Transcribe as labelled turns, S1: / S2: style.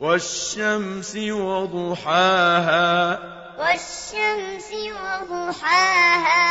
S1: والشمس وضحاها
S2: والشمس وضحاها